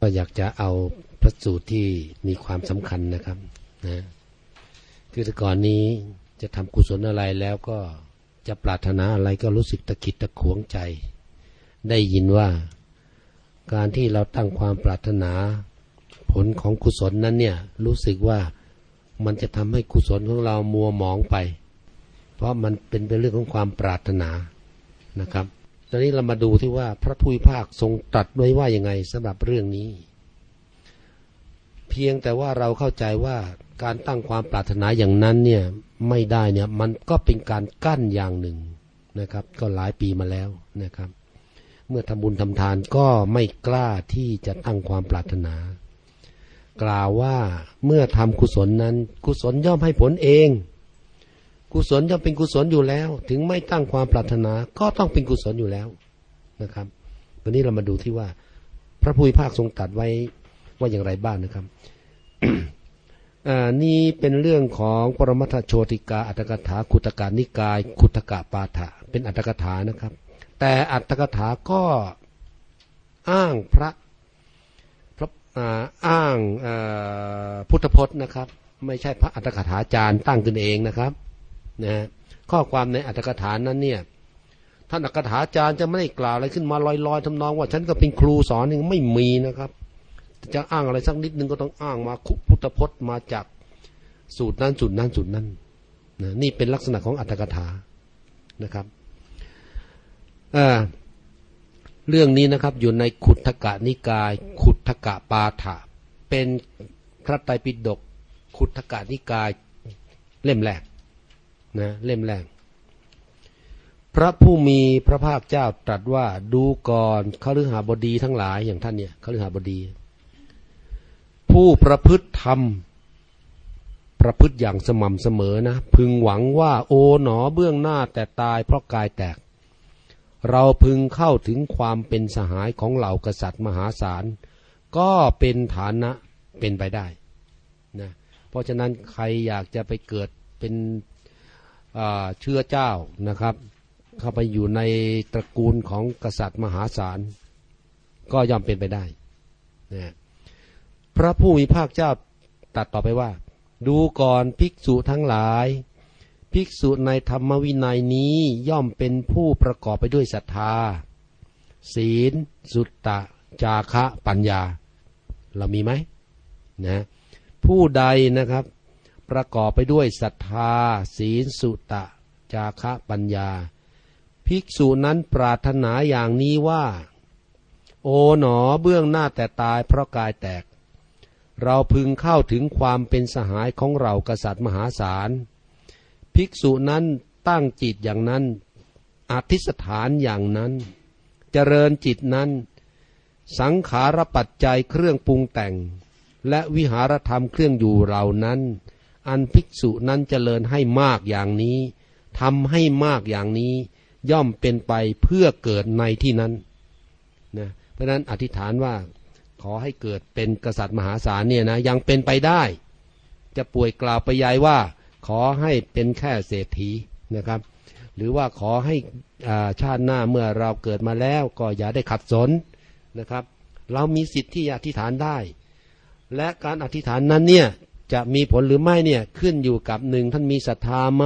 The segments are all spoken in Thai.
ก็อยากจะเอาพระสูตรที่มีความสำคัญนะครับนะคือแต่ก่อนนี้จะทำกุศลอะไรแล้วก็จะปรารถนาอะไรก็รู้สึกตะขิดตะขวงใจ ได้ยินว่าการที่เราตั้งความปรารถนา ผลของกุศลนั้นเนี่ยรู้สึกว่ามันจะทำให้กุศลของเรามัวหมองไป เพราะมันเป็นเป็นเรื่องของความปรารถนานะครับ ตอนนี้เรามาดูที่ว่าพระทุยภาคทรงตรัสไว้ว่ายังไงสำหรับเรื่องนี้ เพียงแต่ว่าเราเข้าใจว่าการตั้งความปรารถนาอย่างนั้นเนี่ยไม่ได้เนี่ยมันก็เป็นการกั้นอย่างหนึ่งนะครับ ก็หลายปีมาแล้วนะครับ เมื่อทำบุญทำทานก็ไม่กล้าที่จะตั้งความปรารถนา กล่าวว่าเมื่อทำกุศลนั้นกุศลย่อมให้ผลเอง กุศลย่อมเป็นกุศลอยู่แล้ว ถึงไม่ตั้งความปรารถนาก็ต้องเป็นกุศลอยู่แล้วนะครับ วันนี้เรามาดูที่ว่า พระพุทธภาคทรงตรัสไว้ว่าอย่างไรบ้างนะครับนี่เป็นเรื่องของปรมัตถโชติกาอัตถกถาขุตกานิกาย ขุตกะปาฐะเป็นอัตถกถานะครับ แต่อัตถกถาก็อ้างพระพระอ้างพุทธพจน์นะครับ ไม่ใช่พระอัตถกถาจารย์ตั้งขึ้นเองนะครับ นะข้อความในอัตถกถานั้นเนี่ยท่านอัตถกถาจารย์จะไม่ได้กล่าวอะไรขึ้นมาลอยๆทำนองว่าฉันก็เป็นครูสอนนึงไม่มีนะครับจะอ้างอะไรสักนิดนึงก็ต้องอ้างมาพุทธพจน์มาจากสูตรนั้นสูตรนั้นสูตรนั้นนะนี่เป็นลักษณะของอัตถกถานะครับเรื่องนี้นะครับอยู่ในขุทกะนิกาย ขุทกะปาฐะเป็นพระไตรปิฎกขุทกะนิกายเล่มแรก นะเล่มแรก พระผู้มีพระภาคเจ้าตรัสว่าดูก่อนขฤหาบดีทั้งหลายอย่างท่านเนี่ยขฤหาบดี ผู้ประพฤติธรรม ประพฤติอย่างสม่ำเสมอนะ พึงหวังว่าโอ๋หนอเบื้องหน้าแต่ตายเพราะกายแตก เราพึงเข้าถึงความเป็นสหายของเหล่ากษัตริย์มหาศาล ก็เป็นฐานะเป็นไปได้นะเพราะฉะนั้นใครอยากจะไปเกิดเป็น เชื้อเจ้านะครับ เข้าไปอยู่ในตระกูลของกษัตริย์มหาศาล ก็ย่อมเป็นไปได้นะพระผู้มีภาคเจ้าตัดต่อไปว่า ดูก่อนภิกษุทั้งหลาย ภิกษุในธรรมวินัยนี้ย่อมเป็นผู้ประกอบไปด้วยศรัทธา ศีล สุตตะ จาคะปัญญา เรามีไหมนะผู้ใดนะครับ ประกอบไปด้วยศรัทธา ศีลสุตตะ จาคะปัญญา ภิกษุนั้นปรารถนาอย่างนี้ว่า โอ๋หนอเบื้องหน้าแต่ตายเพราะกายแตก เราพึงเข้าถึงความเป็นสหายของเรากษัตริย์มหาศาล ภิกษุนั้นตั้งจิตอย่างนั้นอธิษฐานอย่างนั้น เจริญจิตนั้น สังขารปัจจัยเครื่องปรุงแต่ง และวิหารธรรมเครื่องอยู่เหล่านั้น อันภิกษุนั้นเจริญให้มากอย่างนี้ทำให้มากอย่างนี้ ย่อมเป็นไปเพื่อเกิดในที่นั้นนะเพราะนั้นอธิษฐานว่าขอให้เกิดเป็นกษัตริย์มหาศาลเนี่ยนะยังเป็นไปได้ จะป่วยกล่าวไปยายว่า ขอให้เป็นแค่เศรษฐีนะครับ หรือว่าขอให้ชาติหน้าเมื่อเราเกิดมาแล้วก็อย่าได้ขัดสนนะครับ เรามีสิทธิ์ที่อธิษฐานได้ และการอธิษฐานนั้นเนี่ย จะมีผลหรือไม่เนี่ยขึ้นอยู่กับหนึ่งท่านมีศรัทธาไหม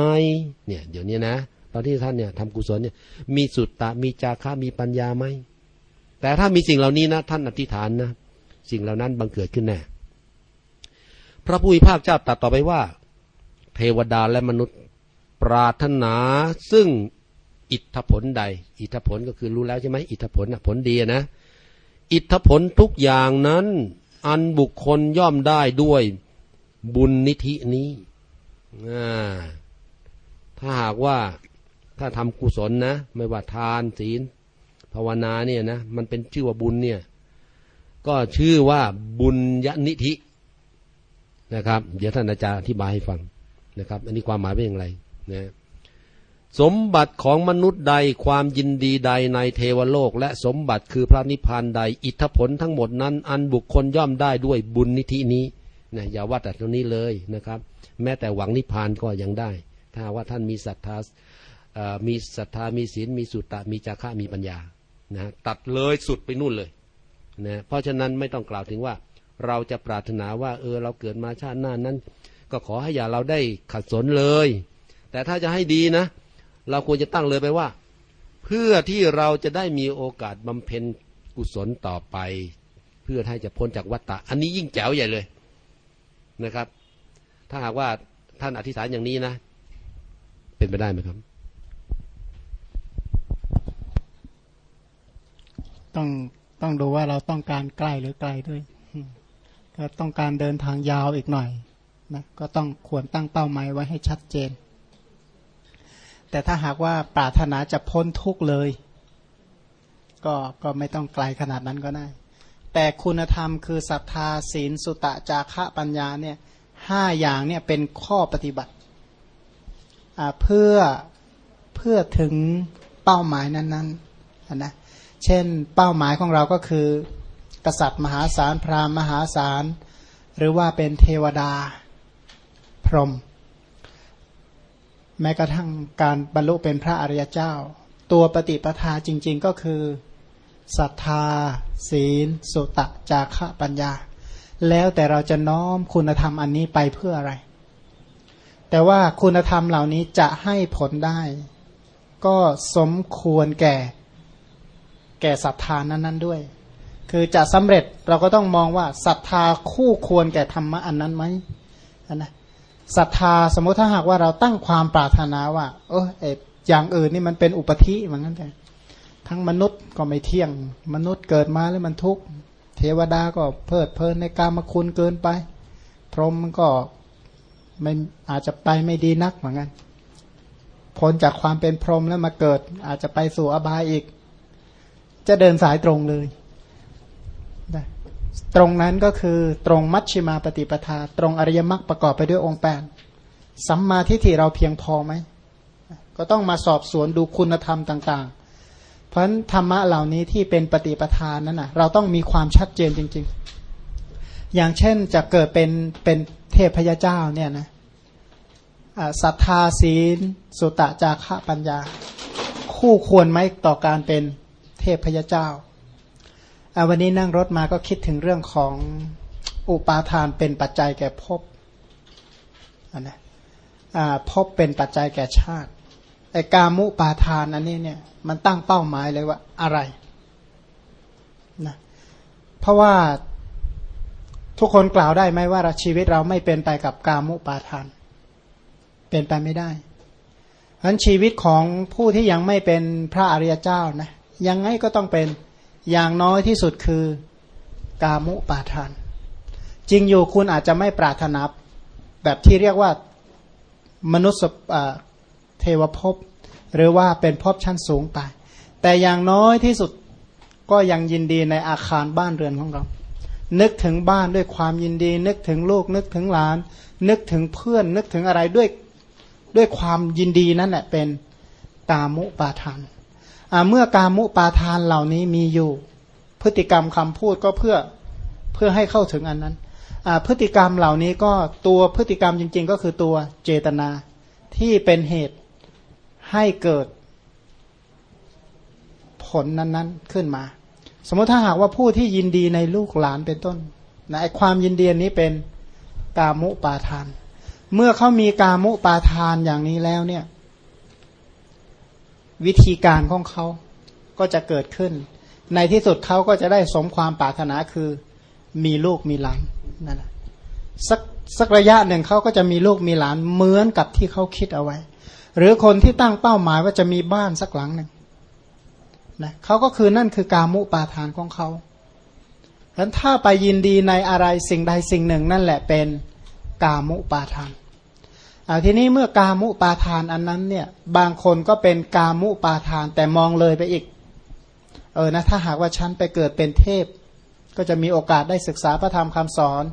เนี่ยเดี๋ยวนี้นะ ตอนที่ท่านเนี่ยทำกุศลเนี่ยมีสุตตะมีจาระมีปัญญาไหมแต่ถ้ามีสิ่งเหล่านี้นะ ท่านอธิษฐานนะสิ่งเหล่านั้นบังเกิดขึ้นแน่พระผู้มีภาคเจ้าตัดต่อไปว่า เทวดาและมนุษย์ปรารถนาซึ่งอิทธผลใด อิทธผลก็คือรู้แล้วใช่ไหมอิทธผลนะผลดีนะ อิทธผลทุกอย่างนั้น อันบุคคลย่อมได้ด้วย บุญนิธินี้ถ้าหากว่าถ้าทำกุศลนะ ไม่ว่าทานศีล ภาวนาเนี่ยนะ มันเป็นชื่อว่าบุญเนี่ย ก็ชื่อว่าบุญยนิธินะครับ เดี๋ยวท่านอาจารย์อธิบายให้ฟังนะครับ อันนี้ความหมายเป็นอย่างไรนะสมบัติของมนุษย์ใดความยินดีใดในเทวโลก และสมบัติคือพระนิพพานใด อิทธผลทั้งหมดนั้น อันบุคคลย่อมได้ด้วยบุญนิธินี้ นะอย่าว่าแต่ตรงนี้เลยนะครับ แม้แต่หวังนิพพานก็ยังได้ ถ้าว่าท่านมีศรัทธามีศรัทธามีศีลมีสุตตะมีจาระมีปัญญานะตัดเลยสุดไปนู่นเลยนะเพราะฉะนั้นไม่ต้องกล่าวถึงว่า เราจะปรารถนาว่า เออเราเกิดมาชาติหน้านั้น ก็ขอให้อย่าเราได้ขัดสนเลย แต่ถ้าจะให้ดีนะ เราควรจะตั้งเลยไปว่า เพื่อที่เราจะได้มีโอกาสบำเพ็ญกุศลต่อไป เพื่อให้จะพ้นจากวัฏฏะอันนี้ยิ่งแจ๋วใหญ่เลย นะครับ ถ้าหากว่าท่านอธิษฐานอย่างนี้นะ เป็นไปได้ไหมครับ ต้องต้องดูว่าเราต้องการใกล้หรือไกลด้วยก็ต้องการเดินทางยาวอีกหน่อยนะก็ต้องควรตั้งเป้าหมายไว้ให้ชัดเจน แต่ถ้าหากว่าปรารถนาจะพ้นทุกข์เลย ก็ก็ไม่ต้องไกลขนาดนั้นก็ได้ แต่คุณธรรมคือศรัทธาศีลสุตะจาระปัญญาเนี่ยห้าอย่างเนี่ยเป็นข้อปฏิบัติเพื่อเพื่อถึงเป้าหมายนั้นๆนะเช่นเป้าหมายของเราก็คือ กษัตริย์มหาศาลพราหมณ์มหาศาลหรือว่าเป็นเทวดาพรหมแม้กระทั่งการบรรลุเป็นพระอริยเจ้า ตัวปฏิปทาจริง ๆก็คือ ศรัทธา ศีล สุตะ จาระปัญญา แล้วแต่เราจะน้อมคุณธรรมอันนี้ไปเพื่ออะไร แต่ว่าคุณธรรมเหล่านี้จะให้ผลได้ ก็สมควรแก่ แก่ศรัทธานั้น ๆ ด้วย คือจะสำเร็จเราก็ต้องมองว่าศรัทธาคู่ควรแก่ธรรมะอันนั้นไหมนะศรัทธาสมมติถ้าหากว่าเราตั้งความปรารถนาว่า เออเออย่างอื่นนี่มันเป็นอุปธิเหมือนกันแต่ ทั้งมนุษย์ก็ไม่เที่ยง มนุษย์เกิดมาแล้วมันทุกข์เทวดาก็เพลิดเพลินในกามาคุณเกินไป พรหมก็ไม่อาจจะไปไม่ดีนักเหมือนกันพ้นจากความเป็นพรหมแล้วมาเกิด อาจจะไปสู่อบายอีก จะเดินสายตรงเลยตรงนั้นก็คือตรงมัชชิมาปฏิปทา ตรงอริยมรรคประกอบไปด้วยองค์แปดสัมมาทิฏฐิเราเพียงพอไหม ก็ต้องมาสอบสวนดูคุณธรรมต่างๆ เพราะะธรรมะเหล่านี้ที่เป็นปฏิปทานนั้นนะเราต้องมีความชัดเจนจริง ๆ อย่างเช่นจะเกิดเป็นเป็นเทพยเจ้าเนี่ยนะศรัทธาศีล สุตะจาระปัญญา คู่ควรไหมต่อการเป็นเทพพยเจ้าวันนี้นั่งรถมาก็คิดถึงเรื่องของอุปาทานเป็นปัจจัยแก่ภพนะภพเป็นปัจจัยแก่ชาติ ไอ้กามุปาทานอันนี้เนี่ยมันตั้งเป้าหมายเลยว่าอะไรนะเพราะว่าทุกคนกล่าวได้ไหมว่าชีวิตเราไม่เป็นไปกับกามุปาทาน เป็นไปไม่ได้ฉะนั้นชีวิตของผู้ที่ยังไม่เป็นพระอริยเจ้านะยังไงก็ต้องเป็นอย่างน้อยที่สุดคือกามุปาทาน จริงอยู่คุณอาจจะไม่ปรารถนาแบบที่เรียกว่ามนุษย์ เทวภพ หรือว่าเป็นภพชั้นสูงไป แต่อย่างน้อยที่สุดก็ยังยินดีในอาคารบ้านเรือนของเรา นึกถึงบ้านด้วยความยินดี นึกถึงลูกนึกถึงหลาน นึกถึงเพื่อน นึกถึงอะไรด้วยด้วยความยินดีนั่นแหละเป็นกามุปาทานเมื่อกามุปาทานเหล่านี้มีอยู่ พฤติกรรมคำพูดก็เพื่อเพื่อให้เข้าถึงอันนั้นพฤติกรรมเหล่านี้ก็ตัวพฤติกรรมจริง ๆ ก็คือตัวเจตนาที่เป็นเหตุ ให้เกิดผลนั้นๆขึ้นมา สมมติถ้าหากว่าผู้ที่ยินดีในลูกหลานเป็นต้นนะไอความยินดีนี้เป็นกามุปาทาน เมื่อเขามีกามุปาทานอย่างนี้แล้วเนี่ย วิธีการของเขาก็จะเกิดขึ้น ในที่สุดเขาก็จะได้สมความปรารถนาคือมีลูกมีหลานนั่นแหละสักสักระยะหนึ่งเขาก็จะมีลูกมีหลานเหมือนกับที่เขาคิดเอาไว้ หรือคนที่ตั้งเป้าหมายว่าจะมีบ้านสักหลังหนึ่งนะเขาก็คือนั่นคือการมุปาทานของเขาฉะนั้นถ้าไปยินดีในอะไรสิ่งใดสิ่งหนึ่งนั่นแหละเป็นกามุปาทานอาทีนี้เมื่อกามุปาทานอันนั้นเนี่ยบางคนก็เป็นกามุปาทานแต่มองเลยไปอีก เออนะถ้าหากว่าฉันไปเกิดเป็นเทพ ก็จะมีโอกาสได้ศึกษาพระธรรมคำสอน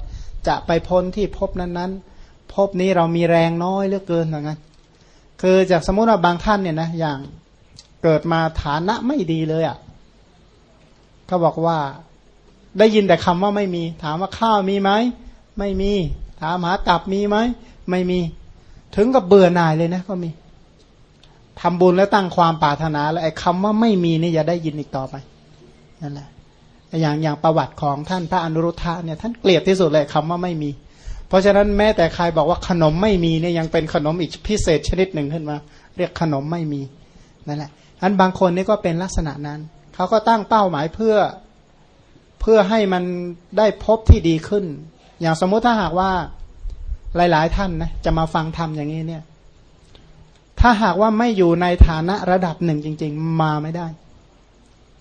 จะไปพ้นที่พบนั้นๆพบนี้เรามีแรงน้อยเหลือเกินอย่างนั้น คือจากสมมติว่าบางท่านเนี่ยนะอย่างเกิดมาฐานะไม่ดีเลยอะ่ะเขาบอกว่าได้ยินแต่คำว่าไม่มี ถามว่าข้าวมีไหมไม่มี ถามหากับมีไหมไม่มี ถึงกับเบื่อหน่ายเลยนะก็มีทำบุญแล้วตั้งความปรารถนา แล้วไอ้คำว่าไม่มีนี่อย่าได้ยินอีกต่อไปนั่นแหละอย่างอย่างประวัติของท่านพระอนุรุทธะเนี่ยท่านเกลียดที่สุดเลยคำว่าไม่มี เพราะฉะนั้นแม้แต่ใครบอกว่าขนมไม่มีเนี่ยยังเป็นขนมอีกพิเศษชนิดหนึ่งขึ้นมา เรียกขนมไม่มีนั่นแหละอันบางคนนี่ก็เป็นลักษณะนั้น เขาก็ตั้งเป้าหมายเพื่อเพื่อให้มันได้พบที่ดีขึ้น อย่างสมมุติถ้าหากว่าหลาย ๆ ท่านนะจะมาฟังธรรมอย่างนี้เนี่ย ถ้าหากว่าไม่อยู่ในฐานะระดับหนึ่งจริง ๆ มาไม่ได้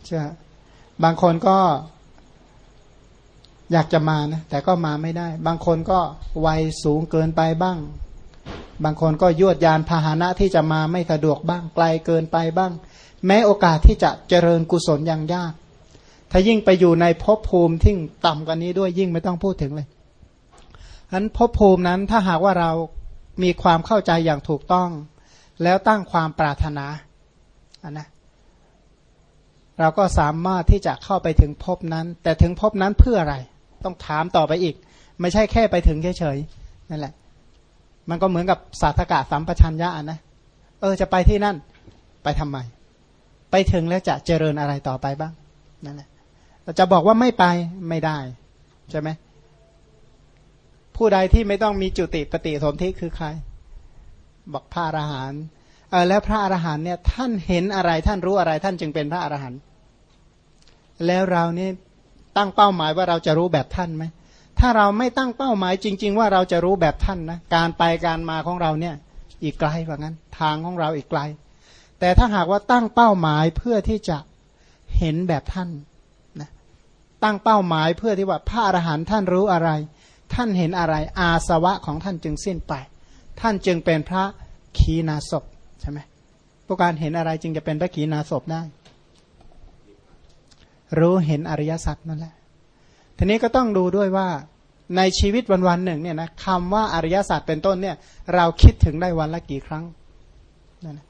ใช่บางคนก็ อยากจะมานะแต่ก็มาไม่ได้ บางคนก็วัยสูงเกินไปบ้าง บางคนก็ยวดยานพาหนะที่จะมาไม่สะดวกบ้างไกลเกินไปบ้าง แม้โอกาสที่จะเจริญกุศลยังยาก ถ้ายิ่งไปอยู่ในภพภูมิที่ต่ำกว่านี้ด้วยยิ่งไม่ต้องพูดถึงเลยฉะนั้นภพภูมินั้นถ้าหากว่าเรามีความเข้าใจอย่างถูกต้อง แล้วตั้งความปรารถนาอันนะเราก็สามารถที่จะเข้าไปถึงภพนั้น แต่ถึงภพนั้นเพื่ออะไร ต้องถามต่อไปอีก ไม่ใช่แค่ไปถึงเฉยๆนั่นแหละ มันก็เหมือนกับสาธกะสัมปชัญญะนะเออจะไปที่นั่น ไปทำไม ไปถึงแล้วจะเจริญอะไรต่อไปบ้างนั่นแหละเราจะบอกว่าไม่ไปไม่ได้ใช่ไหมผู้ใดที่ไม่ต้องมีจุติปฏิสนธิคือใคร บอกพระอรหันต์แล้วพระอรหันต์เนี่ยท่านเห็นอะไรท่านรู้อะไรท่านจึงเป็นพระอรหันต์แล้วเรานี่ ตั้งเป้าหมายว่าเราจะรู้แบบท่านไหมถ้าเราไม่ตั้งเป้าหมายจริง ๆ ว่าเราจะรู้แบบท่านนะการไปการมาของเราเนี่ยอีกไกลกว่างั้น ทางของเราอีกไกล แต่ถ้าหากว่าตั้งเป้าหมายเพื่อที่จะเห็นแบบท่านนะตั้งเป้าหมายเพื่อที่ว่าพระอรหันต์ท่านรู้อะไร ท่านเห็นอะไร อาสวะของท่านจึงสิ้นไป ท่านจึงเป็นพระขีณาสพใช่ไหมพวกการเห็นอะไรจึงจะเป็นพระขีณาสพได้ รู้เห็นอริยสัจนั่นแหละ ทีนี้ก็ต้องดูด้วยว่าในชีวิตวันวันหนึ่งเนี่ยนะคำว่าอริยสัจเป็นต้นเนี่ย เราคิดถึงได้วันละกี่ครั้งนั่น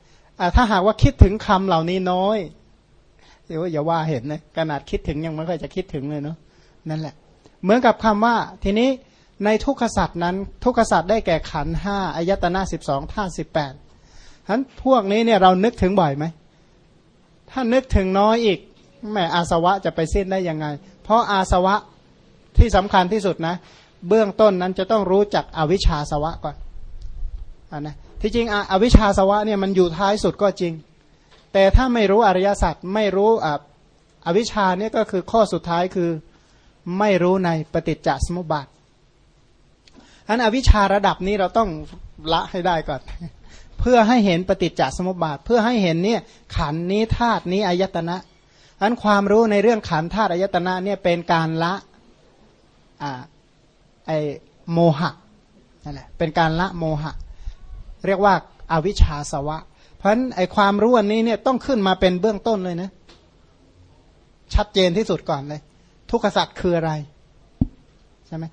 ถ้าหากว่าคิดถึงคำเหล่านี้น้อยเดี๋ยวอย่าว่าเห็นนะขนาดคิดถึงยังไม่ค่อยจะคิดถึงเลยเนาะนั่นแหละ เหมือนกับคำว่าทีนี้ในทุกขสัตว์นั้น ทุกขสัตว์ได้แก่ขันห้าอายตนะสิบสองท่าสิบแปดฉะนั้นพวกนี้เนี่ยเรานึกถึงบ่อยไหมถ้านึกถึงน้อยอีก แม่อาสวะจะไปสิ้นได้ยังไง เพราะอาสวะที่สำคัญที่สุดนะ เบื้องต้นนั้นจะต้องรู้จักอวิชชาสวะก่อนอนนะที่จริงอวิชชาสวะเนี่ยมันอยู่ท้ายสุดก็จริง แต่ถ้าไม่รู้อริยสัจไม่รู้อวิชชาเนี่ยก็คือข้อสุดท้ายคือไม่รู้ในปฏิจจสมุปบาทอันอวิชชาระดับนี้เราต้องละให้ได้ก่อน เพื่อให้เห็นปฏิจจสมุปบาท เพื่อให้เห็นเนี่ยขันนี้ธาตุนี้อายตนะ อันความรู้ในเรื่องขันธาตุอายตนะเนี่ยเป็นการละอ่าไอโมหะนั่นแหละเป็นการละโมหะ เรียกว่าอาวิชชาสวะ เพราะฉะนั้นไอความรู้อันนี้เนี่ยต้องขึ้นมาเป็นเบื้องต้นเลยนะชัดเจนที่สุดก่อนเลย ทุกขสัตว์คืออะไรใช่ไหม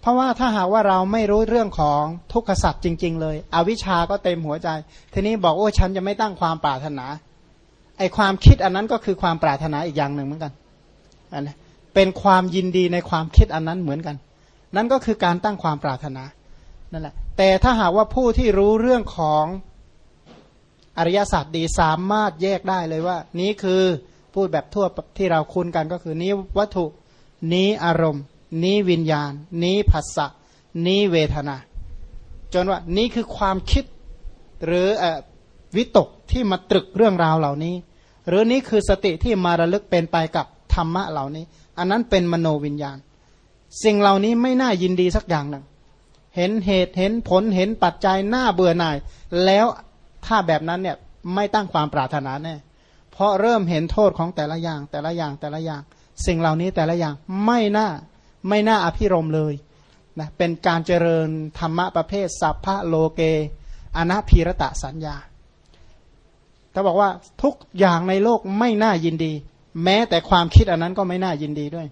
เพราะว่าถ้าหากว่าเราไม่รู้เรื่องของทุกขสัตว์จริง ๆ เลย อวิชาก็เต็มหัวใจ ทีนี้บอกโอ้ฉันจะไม่ตั้งความปรารถนา ไอความคิดอันนั้นก็คือความปรารถนาอีกอย่างหนึ่งเหมือนกันอันนเป็นความยินดีในความคิดอันนั้นเหมือนกัน นั่นก็คือการตั้งความปรารถนานั่นแหละแต่ถ้าหากว่าผู้ที่รู้เรื่องของอริยสัจดีสามารถแยกได้เลยว่า นี้คือพูดแบบทั่วที่เราคุ้นกันก็คือนี้วัตถุนี้อารมณ์ นี้วิญญาณ นี้ผัสสะนี้เวทนา จนว่านี้คือความคิดหรือวิตกที่มาตรึกเรื่องราวเหล่านี้ หรือนี้คือสติที่มาระลึกเป็นไปกับธรรมะเหล่านี้ อันนั้นเป็นมโนวิญญาณ สิ่งเหล่านี้ไม่น่ายินดีสักอย่างหนึ่งเห็นเหตุเห็นผลเห็นปัจจัยหน้าเบื่อหน่าย แล้วถ้าแบบนั้นเนี่ยไม่ตั้งความปรารถนาแน่เพราะเริ่มเห็นโทษของแต่ละอย่าง แต่ละอย่างแต่ละอย่าง สิ่งเหล่านี้แต่ละอย่างไม่น่าไม่น่าอภิรมเลยนะเป็นการเจริญธรรมะประเภทสัพพะโลเกอนาพีรตะสัญญา เขาบอกว่าทุกอย่างในโลกไม่น่ายินดี แม้แต่ความคิดอันนั้นก็ไม่น่ายินดีด้วย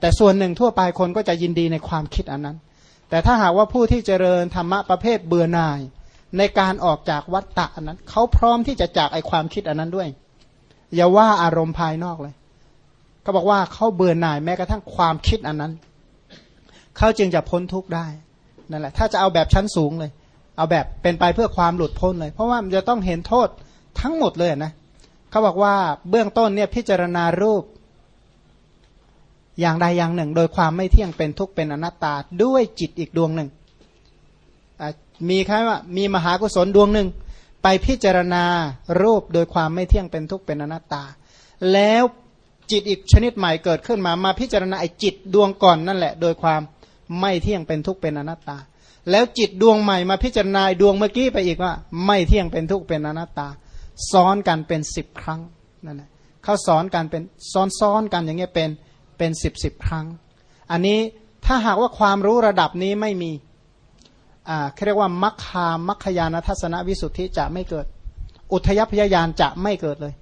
แต่ส่วนหนึ่งทั่วไปคนก็จะยินดีในความคิดอันนั้น แต่ถ้าหากว่าผู้ที่เจริญธรรมะประเภทเบื่อหน่าย ในการออกจากวัฏฏะอันนั้น เขาพร้อมที่จะจากไอความคิดอันนั้นด้วย อย่าว่าอารมณ์ภายนอกเลยเขาบอกว่าเขาเบื่อหน่ายแม้กระทั่งความคิดอันนั้น เขาจึงจะพ้นทุกข์ได้นั่นแหละ ถ้าจะเอาแบบชั้นสูงเลย เอาแบบเป็นไปเพื่อความหลุดพ้นเลย เพราะว่ามันจะต้องเห็นโทษ ทั้งหมดเลยนะเขาบอกว่าเบื้องต้นเนี่ยพิจารณารูป อย่างใดอย่างหนึ่ง โดยความไม่เที่ยงเป็นทุกข์เป็นอนัตตาด้วยจิตอีกดวงหนึ่งมีคล้ายว่ามีมหากุศลดวงหนึ่ง ไปพิจารณารูปโดยความไม่เที่ยงเป็นทุกข์เป็นอนัตตา แล้วจิตอีกชนิดใหม่เกิดขึ้นมามาพิจารณาไอจิตดวงก่อนนั่นแหละ โดยความไม่เที่ยงเป็นทุกข์เป็นอนัตตา แล้วจิตดวงใหม่มาพิจารณาดวงเมื่อกี้ไปอีกว่า ไม่เที่ยงเป็นทุกข์เป็นอนัตตา ซ้อนกันเป็นสิบครั้งนั่นแหละเขาสอนกันเป็นซ้อนซ้อนกันอย่างเงี้ยเป็นเป็นสิบสิบครั้ง อันนี้ถ้าหากว่าความรู้ระดับนี้ไม่มีอ่าเรียกว่ามัคคามัคคยานทัศนวิสุทธิจะไม่เกิด อุทยพยายานจะไม่เกิดเลย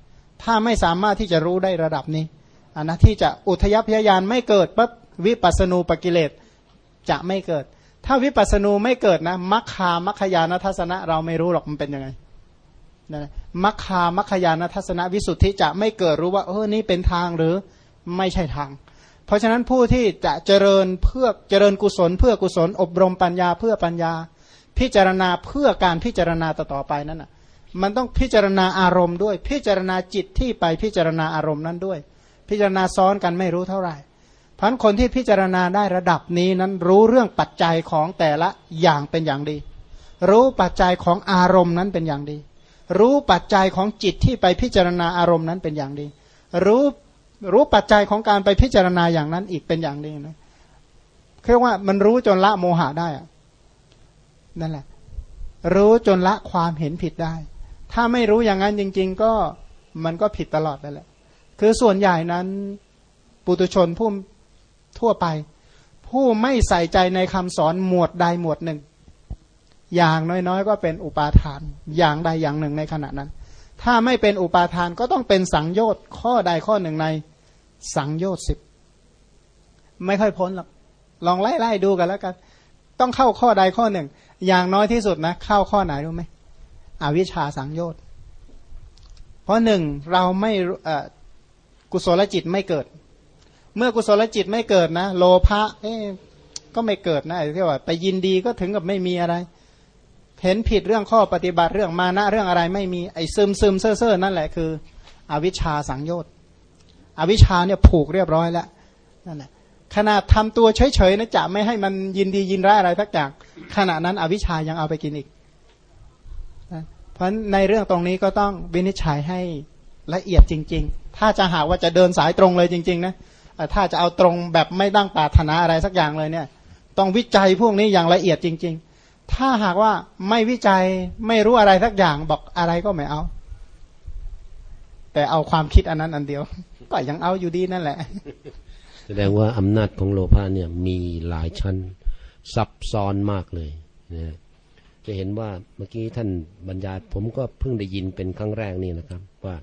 ถ้าไม่สามารถที่จะรู้ได้ระดับนี้อันนะที่จะอุทยพยายานไม่เกิดปั๊บวิปัสณูปกิเลสจะไม่เกิด ถ้าวิปัสณูไม่เกิดนะมัคคามัคคยานทัศนะเราไม่รู้หรอกมันเป็นยังไงนะ มัคคามัคคยานทัศนวิสุทธิจะไม่เกิดรู้ว่าเออนี่เป็นทางหรือไม่ใช่ทาง เพราะฉะนั้นผู้ที่จะเจริญเพื่อเจริญกุศล เพื่อกุศลอบรมปัญญาเพื่อปัญญา พิจารณาเพื่อการพิจารณาต่ออไปนั่นอะมันต้องพิจารณาอารมณ์ด้วย พิจารณาจิตที่ไปพิจารณาอารมณ์นั้นด้วย พิจารณาซ้อนกันไม่รู้เท่าไหร่พันคนที่พิจารณาได้ระดับนี้นั้นรู้เรื่องปัจจัยของแต่ละอย่างเป็นอย่างดี รู้ปัจจัยของอารมณ์นั้นเป็นอย่างดี รู้ปัจจัยของจิตที่ไปพิจารณาอารมณ์นั้นเป็นอย่างดี รู้รู้ปัจจัยของการไปพิจารณาอย่างนั้นอีกเป็นอย่างดีนะเรียกว่ามันรู้จนละโมหะได้อะนั่นแหละ รู้จนละความเห็นผิดได้ ถ้าไม่รู้อย่างนั้นจริง ๆ ก็มันก็ผิดตลอดนั่นแหละ คือส่วนใหญ่นั้นปุตุชนผู้ทั่วไป ผู้ไม่ใส่ใจในคำสอนหมวดใดหมวดหนึ่ง อย่างน้อยๆ ก็เป็นอุปาทาน อย่างใดอย่างหนึ่งในขณะนั้น ถ้าไม่เป็นอุปาทานก็ต้องเป็นสังโยชน์ข้อใดข้อหนึ่งในสังโยชน์สิบไม่ค่อยพ้นหรอกลองไล่ๆดูกันแล้วกัน ต้องเข้าข้อใดข้อหนึ่ง อย่างน้อยที่สุดนะ เข้าข้อไหนรู้ไหมอวิชชาสังโยชน์เพราะหนึ่งเราไม่กุศลจิตไม่เกิด เมื่อกุศลจิตไม่เกิดนะ โลภะเอ๊ก็ไม่เกิดนะที่ว่าไปยินดีก็ถึงกับไม่มีอะไร เห็นผิดเรื่องข้อปฏิบัติเรื่องมานะเรื่องอะไรไม่มีไอ้ซึมซึมเซ่อเซ่อนั่นแหละคือ อวิชชาสังโยชน์อวิชชาเนี่ยผูกเรียบร้อยแล้วนั่นแหละขนาดทำตัวเฉยๆนะจะไม่ให้มันยินดียินร้ายอะไรทักอย่างขณะนั้นอวิชชายังเอาไปกินอีกเพราะในเรื่องตรงนี้ก็ต้องวินิจฉัยให้ละเอียดจริง ๆ ถ้าจะหาว่าจะเดินสายตรงเลยจริง ๆ นะถ้าจะเอาตรงแบบไม่ตั้งปาถนาอะไรสักอย่างเลยเนี่ย ต้องวิจัยพวกนี้อย่างละเอียดจริง ๆ ถ้าหากว่าไม่วิจัยไม่รู้อะไรสักอย่างบอกอะไรก็ไม่เอา แต่เอาความคิดอันนั้นอันเดียว ก็ยังเอาอยู่ดีนั่นแหละ แสดงว่าอำนาจของโลภะเนี่ยมีหลายชั้นซับซ้อนมากเลยนะจะเห็นว่าเมื่อกี้ท่านบรรยายผมก็เพิ่งได้ยินเป็นครั้งแรกนี่นะครับ ว่า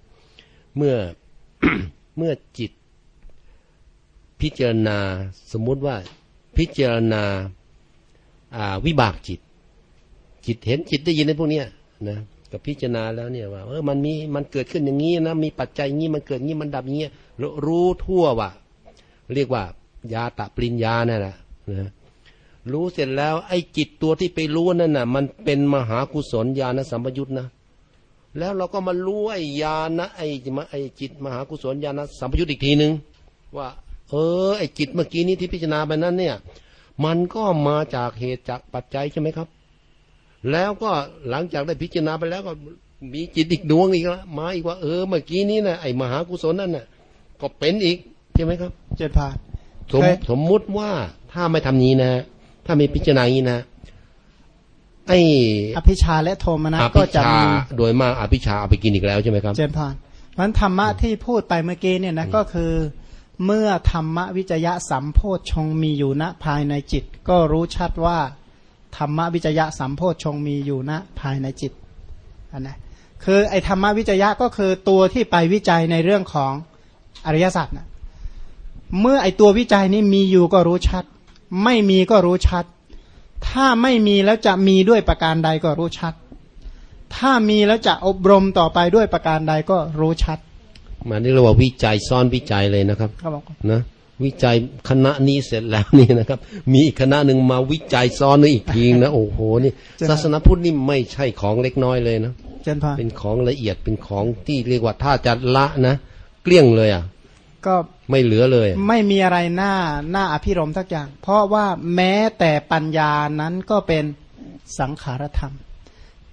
เมื่อเมื่อจิตพิจารณาสมมุติว่าพิจารณาวิบากจิต จิตเห็นจิตได้ยินในพวกเนี้ยนะกับพิจารณาแล้วเนี่ยว่าเออมันมีมันเกิดขึ้นอย่างนี้นะมีปัจจัยงี้มันเกิดงี้มันดับงี้รู้ทั่วว่าเรียกว่ายาตะปริญญาเนั่ยนะนะรู้เสร็จแล้วไอ้จิตตัวที่ไปรู้นั่นน่ะ มันเป็นมหากุศลญาณสัมปยุตนะแล้วเราก็มารู้ไอ้ญาณไอ้ไอ้จิตมหากุศลญาณสัมปยุตอีกทีหนึ่งว่า เออ ไอ้จิตเมื่อกี้นี้ที่พิจารณาไปนั้นเนี่ย มันก็มาจากเหตุจากปัจจัยใช่ไหมครับ แล้วก็หลังจากได้พิจารณาไปแล้วก็มีจิตอีกดวงอีกแล้วมาอีกว่าเออเมื่อกี้นี้นะไอ้มหากุศลนั่นน่ะ ก็เป็นอีกใช่ไหมครับ เจ็ดพาสมสมมุติว่าถ้าไม่ทำนี้นะ ถ้าไม่พิจารณานี้นะไอ้อภิชาและโทมนัสก็จะมีโดยมากอภิชาเอาไปกินอีกแล้วใช่ไหมครับ เจนพานมันธรรมะที่พูดไปเมื่อกี้เนี่ยนะก็คือ เมื่อธรรมวิจยะสัมโพชฌงมีอยู่ณภายในจิต ก็รู้ชัดว่า ธรรมวิจยะสัมโพชฌงมีอยู่ณภายในจิตอันนะคือไอ้ธรรมวิจยะก็คือตัวที่ไปวิจัยในเรื่องของอริยสัจนะเมื่อไอ้ตัววิจัยนี้มีอยู่ก็รู้ชัด ไม่มีก็รู้ชัด ถ้าไม่มีแล้วจะมีด้วยประการใดก็รู้ชัด ถ้ามีแล้วจะอบรมต่อไปด้วยประการใดก็รู้ชัด มานี่เราว่าวิจัยซ่อนวิจัยเลยนะครับนะ วิจัยคณะนี้เสร็จแล้วนี่นะครับ มีอีกคณะหนึ่งมาวิจัยซ้อนอีกทีนะโอ้โหนี่ศาสนาพุทธนี่ไม่ใช่ของเล็กน้อยเลยนะเป็นของละเอียดเป็นของที่เรียกว่าถ้าจะละนะ เกลี้ยงเลยอะ ก็ไม่เหลือเลย ไม่มีอะไรหน้าหน้าอภิรมย์สักอย่าง เพราะว่าแม้แต่ปัญญานั้นก็เป็นสังขารธรรม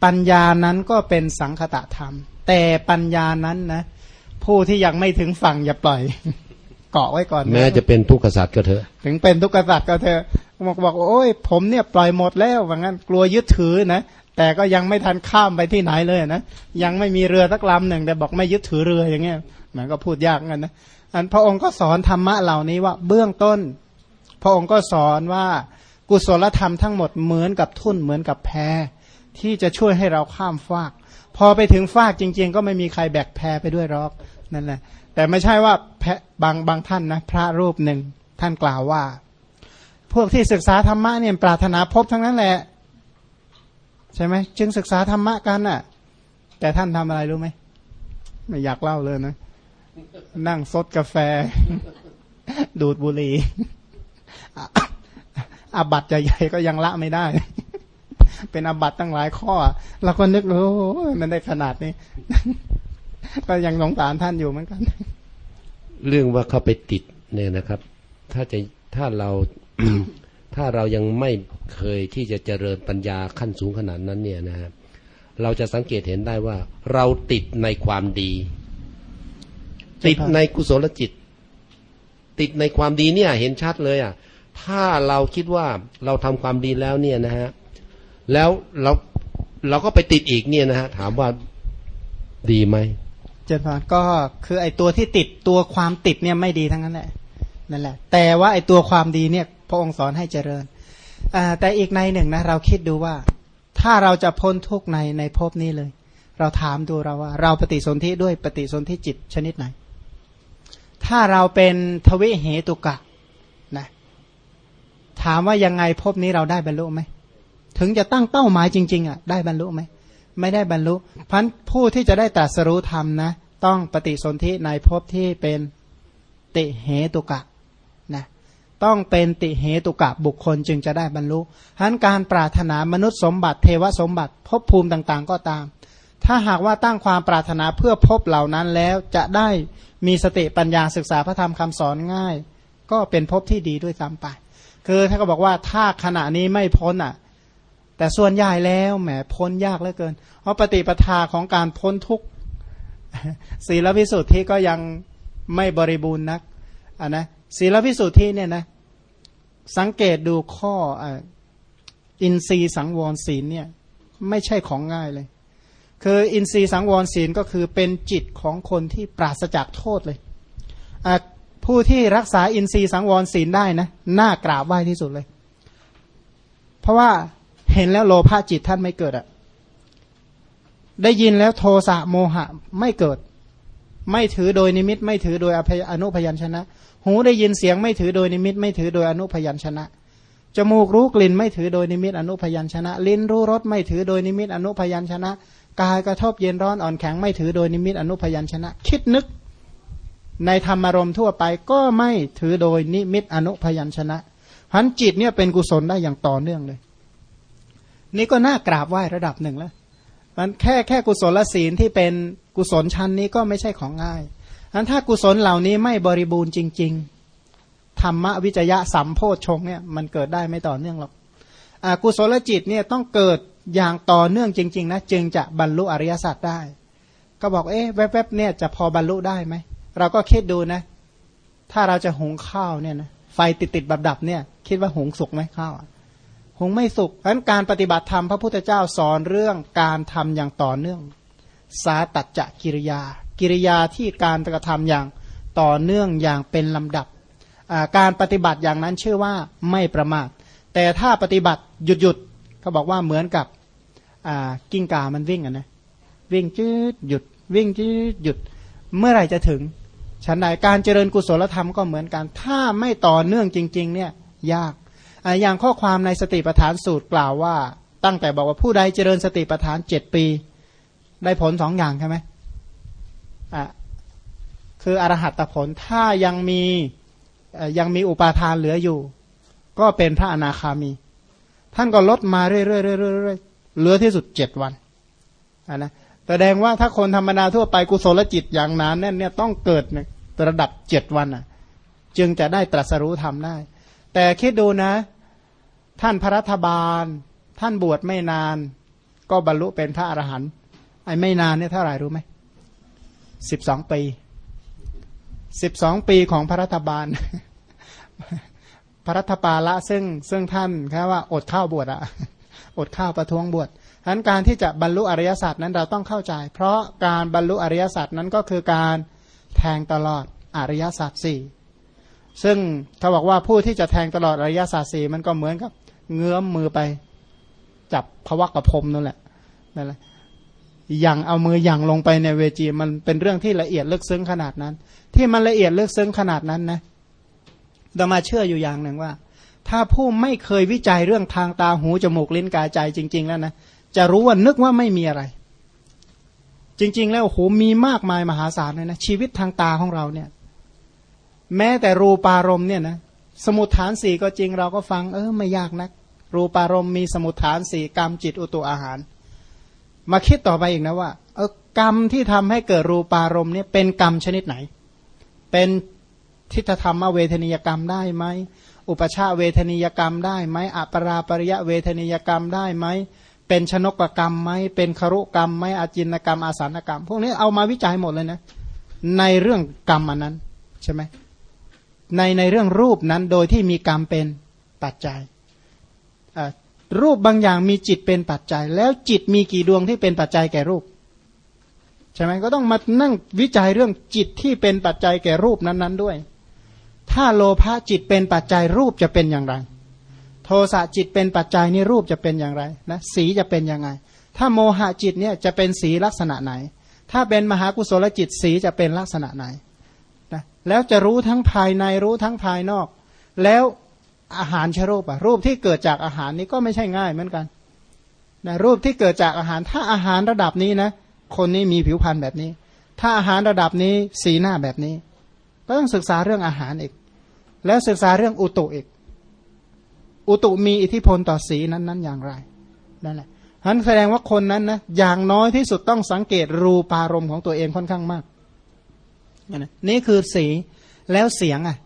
ปัญญานั้นก็เป็นสังคตะธรรม แต่ปัญญานั้นนะ ผู้ที่ยังไม่ถึงฝั่งอย่าปล่อย เกาะไว้ก่อนนแม้จะเป็นทุกข์สัตว์ก็เถอะ ถึงเป็นทุกข์สัตว์ก็เถอะบอกบอกโอ้ยผมเนี่ยปล่อยหมดแล้วว่างั้นกลัวยึดถือนะแต่ก็ยังไม่ทันข้ามไปที่ไหนเลยนะยังไม่มีเรือสักลำหนึ่ง แต่บอกไม่ยึดถือเรืออย่างเงี้ยมันก็พูดยากกันนะอันพระองค์ก็สอนธรรมะเหล่านี้ว่าเบื้องต้น พระองค์ก็สอนว่ากุศลธรรมทั้งหมดเหมือนกับทุ่นเหมือนกับแพที่จะช่วยให้เราข้ามฟาก พอไปถึงฟากจริง ๆ ก็ไม่มีใครแบกแพไปด้วยหรอกนั่นแหละ แต่ไม่ใช่ว่าบางบางท่านนะพระรูปหนึ่งท่านกล่าวว่า พวกที่ศึกษาธรรมะเนี่ยปรารถนาพบทั้งนั้นแหละ ใช่ไหมจึงศึกษาธรรมะกันน่ะ แต่ท่านทำอะไรรู้ไหมไม่อยากเล่าเลยนะ นั่งซดกาแฟ ดูดบุหรี่อาบัตใหญ่ๆก็ยังละไม่ได้ เป็นอาบัตตั้งหลายข้อเราก็นึกโอ้มันได้ขนาดนี้ ก็ยังสงสารท่านอยู่เหมือนกัน เรื่องว่าเข้าไปติดเนี่ยนะครับ ถ้าจะถ้าเราถ้าเรายังไม่เคยที่จะเจริญปัญญาขั้นสูงขนาดนั้นเนี่ยนะครับเราจะสังเกตเห็นได้ว่า เราติดในความดี ติดในกุศลจิต ติดในความดีเนี่ย เห็นชัดเลยอะ ถ้าเราคิดว่าเราทำความดีแล้วเนี่ยนะฮะแล้วเราเราก็ไปติดอีกเนี่ยนะฮะถามว่าดีไหม เจนพานก็คือไอตัวที่ติดตัวความติดเนี่ยไม่ดีทั้งนั้นแหละนั่นแหละ แต่ว่าไอตัวความดีเนี่ยพระองค์สอนให้เจริญแต่อีกในหนึ่งนะเราคิดดูว่า ถ้าเราจะพ้นทุกในในภพนี้เลย เราถามดูเราว่า เราปฏิสนธิด้วยปฏิสนธิจิตชนิดไหน ถ้าเราเป็นทวิเหตุกะนะถามว่ายังไงภพนี้เราได้บรรลุไหมถึงจะตั้งเป้าหมายจริง ๆอะได้บรรลุไหม ไม่ได้บรรลุพันผู้ที่จะได้ตรัสรู้ธรรมนะ ต้องปฏิสนธิในภพที่เป็นติเหตุกะนะต้องเป็นติเหตุกะบุคคลจึงจะได้บรรลุฉะนั้นการปรารถนามนุษย์สมบัติเทวสมบัติภพภูมิต่างๆ ก็ตาม ถ้าหากว่าตั้งความปรารถนาเพื่อพบเหล่านั้นแล้วจะได้มีสติปัญญาศึกษาพระธรรมคำสอนง่าย ก็เป็นภพที่ดีด้วยซ้ำไป คือท่านก็บอกว่าถ้าขณะนี้ไม่พ้นอะ แต่ส่วนใหญ่แล้วแหมพ้นยากเหลือเกิน เพราะปฏิปทาของการพ้นทุกข์ศีลวิสุทธิก็ยังไม่บริบูรณ์นักอะนะศีลวิสุทธิเนี่ยนะสังเกตดูข้ออินทรีย์สังวรศีลเนี่ยไม่ใช่ของง่ายเลย คืออินทรีย์สังวรศีลก็คือเป็นจิตของคนที่ปราศจากโทษเลยผู้ที่รักษาอินทรีย์สังวรศีลได้นะน่ากราบไหว้ที่สุดเลย เพราะว่า เห็นแล้วโลภะจิตท่านไม่เกิดอะได้ยินแล้วโทสะโมหะไม่เกิด ไม่ถือโดยนิมิต ไม่ถือโดยอนุพยัญชนะ หูได้ยินเสียงไม่ถือโดยนิมิต ไม่ถือโดยอนุพยัญชนะจมูกรู้กลิ่นไม่ถือโดยนิมิตอนุพยัญชนะ ลิ้นรู้รสไม่ถือโดยนิมิตอนุพยัญชนะ กายกระทบเย็นร้อนอ่อนแข็งไม่ถือโดยนิมิตอนุพยัญชนะ คิดนึก ในธรรมารมณ์ทั่วไปก็ไม่ถือโดยนิมิตอนุพยัญชนะ งั้นจิตเนี่ยเป็นกุศลได้อย่างต่อเนื่องเลย นี่ก็น่ากราบไหว้ระดับหนึ่งแล้ว มันแค่แค่กุศลศีลที่เป็นกุศลชั้นนี้ก็ไม่ใช่ของง่าย งั้นถ้ากุศลเหล่านี้ไม่บริบูรณ์จริง ๆ ธรรมวิจยะสัมโพชฌงเนี่ยมันเกิดได้ไม่ต่อเนื่องหรอกอกุศลจิตเนี่ยต้องเกิดอย่างต่อเนื่องจริง ๆ นะ จึงจะบรรลุอริยสัจได้ ก็บอกเอ๊ะแวบๆเนี่ยจะพอบรรลุได้ไหมเราก็คิดดูนะ ถ้าเราจะหุงข้าวเนี่ยนะไฟติดๆดับเนี่ย คิดว่าหุงสุกไหมข้าวอะ คงไม่สุขเพราะการปฏิบัติธรรมพระพุทธเจ้าสอนเรื่องการทำอย่างต่อเนื่อง สาตัจจะกิริยา กิริยาที่การกระทำอย่างต่อเนื่องอย่างเป็นลำดับ การปฏิบัติอย่างนั้นชื่อว่าไม่ประมาท แต่ถ้าปฏิบัติหยุดหยุดเขาบอกว่าเหมือนกับกิ้งก่ามันวิ่งอะนะวิ่งจืดหยุด วิ่งจืดหยุด เมื่อไหร่จะถึงฉันใดการเจริญกุศลธรรมก็เหมือนกัน ถ้าไม่ต่อเนื่องจริง ๆ เนี่ยยาก อย่างข้อความในสติปัฏฐานสูตรกล่าวว่า ตั้งแต่บอกว่าผู้ใดเจริญสติปัฏฐานเจ็ดปี ได้ผลสองอย่างใช่ไหมอะคืออรหัตผลถ้ายังมียังมีอุปาทานเหลืออยู่ ก็เป็นพระอนาคามี ท่านก็ลดมาเรื่อยๆๆเหลือที่สุดเจ็ดวันอะนะแสดงว่าถ้าคนธรรมดาทั่วไปกุศลจิตอย่างนั้นแน่นเนี่ยต้องเกิดระดับเจ็ดวันอะ จึงจะได้ตรัสรู้ทำได้ แต่คิดดูนะ ท่านพระรัฐบาล ท่านบวชไม่นาน ก็บรรลุเป็นพระอรหันต์ไอ้ไม่นานเนี่ยเท่าไหร่รู้ไหมสิบสองปีสิบสองปีของพระรัฐบาล พระรัฐบาละซึ่งซึ่งท่านแค่ว่าอดข้าวบวชอะอดข้าวประท้วงบวชฉะนั้นการที่จะบรรลุอริยสัจนั้นเราต้องเข้าใจ เพราะการบรรลุอริยสัจนั้นก็คือการแทงตลอดอริยสัจสี่ซึ่งเขาบอกว่าผู้ที่จะแทงตลอดอริยสัจสี่มันก็เหมือนกับ เงื้อมมือไป จับพวักกระพรมนั่นแหละนั่นแหละอย่างเอามืออย่างลงไปในเวจีมันเป็นเรื่องที่ละเอียดลึกซึ้งขนาดนั้น ที่มันละเอียดลึกซึ้งขนาดนั้นนะเรามาเชื่ออยู่อย่างหนึ่งว่า ถ้าผู้ไม่เคยวิจัยเรื่องทางตาหูจมูกลิ้นกายใจจริง ๆ แล้วนะจะรู้ว่านึกว่าไม่มีอะไร จริง ๆ แล้วโหมีมากมายมหาศาลเลยนะชีวิตทางตาของเราเนี่ย แม้แต่รูปารมณ์เนี่ยนะ สมุทฐานสี่ก็จริงเราก็ฟัง เออไม่ยากนัก รูปารมณ์มีสมุทฐานสี่กรรมจิตอุตุอาหาร มาคิดต่อไปอีกนะว่า เออกรรมที่ทำให้เกิดรูปารมณ์เนี่ยเป็นกรรมชนิดไหน เป็นทิฏฐธรรมเวทนิยกรรมได้ไหมอุปชาเวทนิยกรรมได้ไหมอัปราปริยะเวทนิยกรรมได้ไหมเป็นชนกกรรมไหมเป็นครุกรรมไหมอาจินกรรมอาสานกรรม พวกนี้เอามาวิจัยหมดเลยนะ ในเรื่องกรรมอันนั้นใช่ไหม ในในเรื่องรูปนั้นโดยที่มีกรรมเป็นปัจจัยรูปบางอย่างมีจิตเป็นปัจจัย แล้วจิตมีกี่ดวงที่เป็นปัจจัยแก่รูปใช่ไหมก็ต้องมานั่งวิจัยเรื่องจิตที่เป็นปัจจัยแก่รูปนั้น ๆด้วย ถ้าโลภะจิตเป็นปัจจัยรูปจะเป็นอย่างไร โทสะจิตเป็นปัจจัยนี่รูปจะเป็นอย่างไรนะสีจะเป็นยังไง ถ้าโมหะจิตเนี่ยจะเป็นสีลักษณะไหน ถ้าเป็นมหากุศลจิตสีจะเป็นลักษณะไหน แล้วจะรู้ทั้งภายในรู้ทั้งภายนอก แล้วอาหารชรูปอะรูปที่เกิดจากอาหารนี้ก็ไม่ใช่ง่ายเหมือนกันนะรูปที่เกิดจากอาหารถ้าอาหารระดับนี้นะ คนนี้มีผิวพรรณแบบนี้ ถ้าอาหารระดับนี้สีหน้าแบบนี้ ก็ต้องศึกษาเรื่องอาหารอีก แล้วศึกษาเรื่องอุตุอีก อุตุมีอิทธิพลต่อสีนั้นนั้นอย่างไรนั่นแหละฉะนั้นแสดงว่าคนนั้นนะอย่างน้อยที่สุดต้องสังเกตรูปารมณ์ของตัวเองค่อนข้างมาก นี่คือสีแล้วเสียงอะ